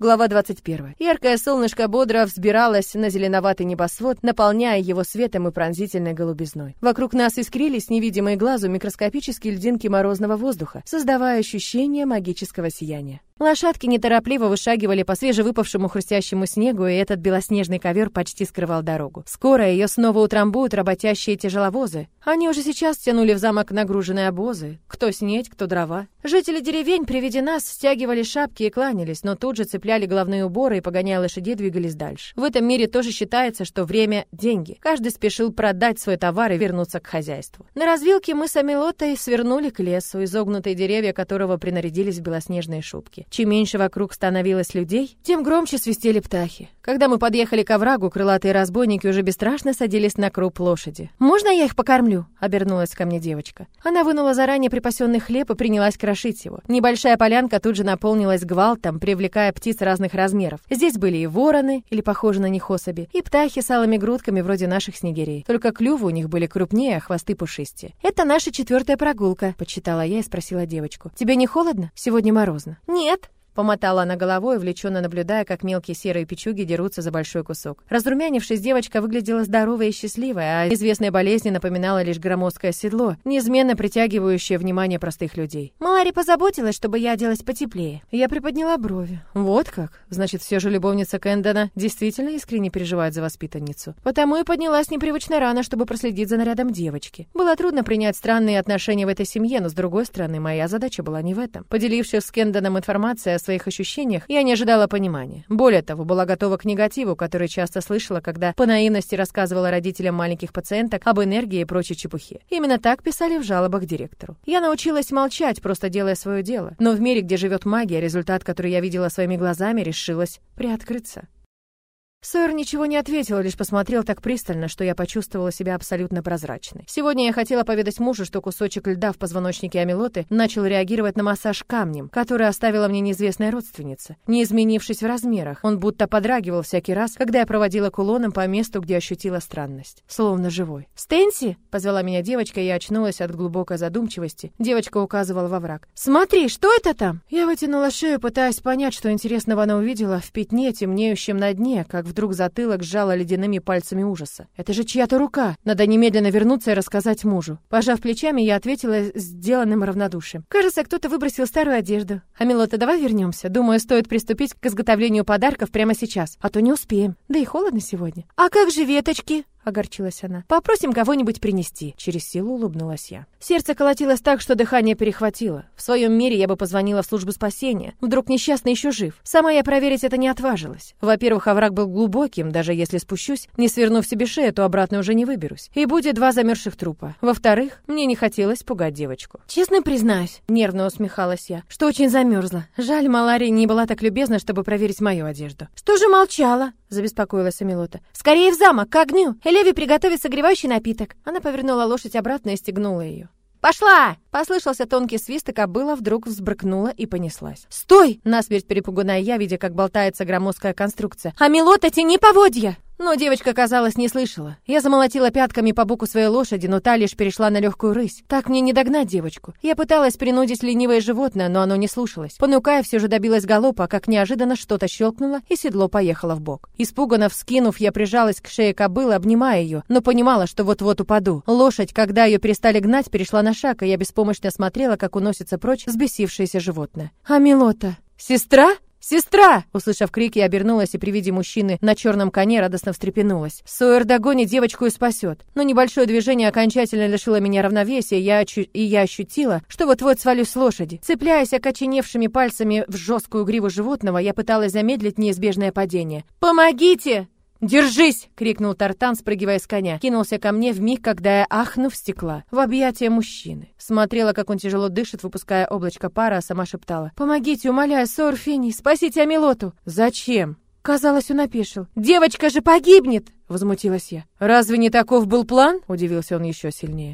Глава 21. Яркое солнышко бодро взбиралось на зеленоватый небосвод, наполняя его светом и пронзительной голубизной. Вокруг нас искрились невидимые глазу микроскопические льдинки морозного воздуха, создавая ощущение магического сияния. Лошадки неторопливо вышагивали по свежевыпавшему хрустящему снегу, и этот белоснежный ковер почти скрывал дорогу. Скоро ее снова утрамбуют работящие тяжеловозы. Они уже сейчас тянули в замок нагруженные обозы. Кто снеть, кто дрова. Жители деревень при виде нас стягивали шапки и кланялись, но тут же цепляли головные уборы и, погоняя лошадей, двигались дальше. В этом мире тоже считается, что время — деньги. Каждый спешил продать свой товар и вернуться к хозяйству. На развилке мы с Амилотой свернули к лесу, изогнутые деревья которого принарядились в белоснежные шубки. Чем меньше вокруг становилось людей, тем громче свистели птахи. Когда мы подъехали к оврагу, крылатые разбойники уже бесстрашно садились на круп лошади. «Можно я их покормлю?» — обернулась ко мне девочка. Она вынула заранее припасенный хлеб и принялась крошить его. Небольшая полянка тут же наполнилась гвалтом, привлекая птиц разных размеров. Здесь были и вороны, или похожи на них особи, и птахи с алыми грудками вроде наших снегирей. Только клювы у них были крупнее, а хвосты пушистее. «Это наша четвертая прогулка», — подсчитала я и спросила девочку. «Тебе не холодно? Сегодня морозно». «Нет», Помотала она головой, увлеченно наблюдая, как мелкие серые печуги дерутся за большой кусок. Разрумянившись, девочка выглядела здоровой и счастливой, а известной болезни напоминала лишь громоздкое седло, неизменно притягивающее внимание простых людей. Малари позаботилась, чтобы я оделась потеплее. Я приподняла брови. Вот как? Значит, все же любовница Кэндона действительно искренне переживает за воспитанницу. Потому и поднялась непривычно рано, чтобы проследить за нарядом девочки. Было трудно принять странные отношения в этой семье, но, с другой стороны, моя задача была не в этом. Поделившись с Кэндоном информацией своих ощущениях, я не ожидала понимания. Более того, была готова к негативу, который часто слышала, когда по наивности рассказывала родителям маленьких пациенток об энергии и прочей чепухе. Именно так писали в жалобах директору. Я научилась молчать, просто делая свое дело. Но в мире, где живет магия, результат, который я видела своими глазами, решилась приоткрыться. Сойер ничего не ответил, лишь посмотрел так пристально, что я почувствовала себя абсолютно прозрачной. Сегодня я хотела поведать мужу, что кусочек льда в позвоночнике Амилоты начал реагировать на массаж камнем, который оставила мне неизвестная родственница. Не изменившись в размерах, он будто подрагивал всякий раз, когда я проводила кулоном по месту, где ощутила странность. Словно живой. «Стэнси!» — позвала меня девочка, и я очнулась от глубокой задумчивости. Девочка указывала во враг. «Смотри, что это там?» Я вытянула шею, пытаясь понять, что интересного она увидела в пятне, темнеющем на дне, как вдруг затылок сжала ледяными пальцами ужаса. «Это же чья-то рука! Надо немедленно вернуться и рассказать мужу». Пожав плечами, я ответила сделанным равнодушием. «Кажется, кто-то выбросил старую одежду. Амилота, давай вернемся. Думаю, стоит приступить к изготовлению подарков прямо сейчас, а то не успеем. Да и холодно сегодня». «А как же веточки?» — огорчилась она. «Попросим кого-нибудь принести», — через силу улыбнулась я. Сердце колотилось так, что дыхание перехватило. В своем мире я бы позвонила в службу спасения. Вдруг несчастный еще жив. Сама я проверить это не отважилась. Во-первых, овраг был глубоким, даже если спущусь, не свернув себе шею, то обратно уже не выберусь. И будет два замерзших трупа. Во-вторых, мне не хотелось пугать девочку. «Честно признаюсь», — нервно усмехалась я, что очень замерзла. Жаль, Малари не была так любезна, чтобы проверить мою одежду. «Что же молчала?» — забеспокоилась Амилота. «Скорее в замок, к огню! Элеви приготовит согревающий напиток!» Она повернула лошадь обратно и стегнула ее. «Пошла!» Послышался тонкий свист, и кобыла вдруг взбрыкнула и понеслась. «Стой!» — насмерть перепуганная я, видя, как болтается громоздкая конструкция. «А Милота, тяни поводья!» Но девочка, казалось, не слышала. Я замолотила пятками по боку своей лошади, но та лишь перешла на легкую рысь. Так мне не догнать девочку. Я пыталась принудить ленивое животное, но оно не слушалось. Понукая, все же добилась галопа, как неожиданно что-то щелкнуло, и седло поехало в бок. Испуганно вскинув, я прижалась к шее кобылы, обнимая ее, но понимала, что вот-вот упаду. Лошадь, когда ее перестали гнать, перешла на шаг, и я беспомощно смотрела, как уносится прочь взбесившееся животное. «А Милота? Сестра?» «Сестра!» Услышав крики, обернулась и при виде мужчины на черном коне радостно встрепенулась. Сойер догонит девочку и спасет. Но небольшое движение окончательно лишило меня равновесия, я очу... и я ощутила, что вот-вот свалюсь с лошади. Цепляясь окоченевшими пальцами в жесткую гриву животного, я пыталась замедлить неизбежное падение. «Помогите!» «Держись!» — крикнул Тартан, спрыгивая с коня. Кинулся ко мне в миг, когда я, ахнув, стекла. В объятия мужчины. Смотрела, как он тяжело дышит, выпуская облачко пара, а сама шептала. «Помогите, умоляю, Сор Фини, спасите Амилоту!» «Зачем?» Казалось, он опешил. «Девочка же погибнет!» — возмутилась я. «Разве не таков был план?» — удивился он еще сильнее.